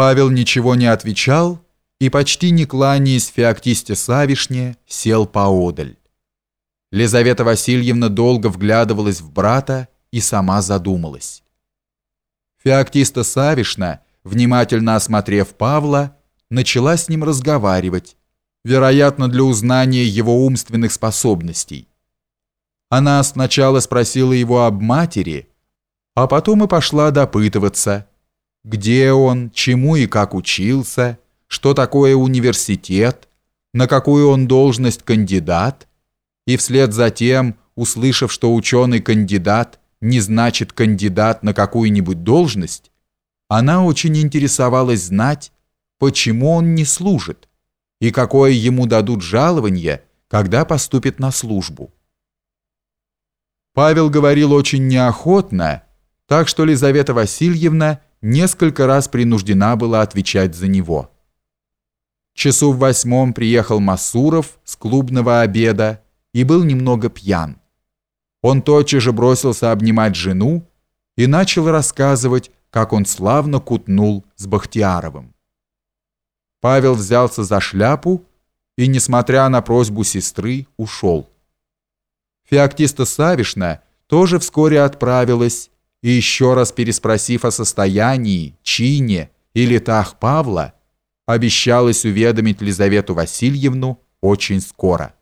Павел ничего не отвечал и, почти не кланяясь Феоктисте Савишне, сел поодаль. Лизавета Васильевна долго вглядывалась в брата и сама задумалась. Феоктиста Савишна, внимательно осмотрев Павла, начала с ним разговаривать, вероятно, для узнания его умственных способностей. Она сначала спросила его об матери, а потом и пошла допытываться, где он, чему и как учился, что такое университет, на какую он должность кандидат, и вслед за тем, услышав, что ученый-кандидат не значит кандидат на какую-нибудь должность, она очень интересовалась знать, почему он не служит и какое ему дадут жалование, когда поступит на службу. Павел говорил очень неохотно, так что Лизавета Васильевна несколько раз принуждена была отвечать за него. Часу в восьмом приехал Масуров с клубного обеда и был немного пьян. Он тотчас же бросился обнимать жену и начал рассказывать, как он славно кутнул с Бахтияровым. Павел взялся за шляпу и, несмотря на просьбу сестры, ушел. Феоктиста Савишна тоже вскоре отправилась и еще раз переспросив о состоянии, чине и летах Павла, обещалась уведомить Лизавету Васильевну очень скоро.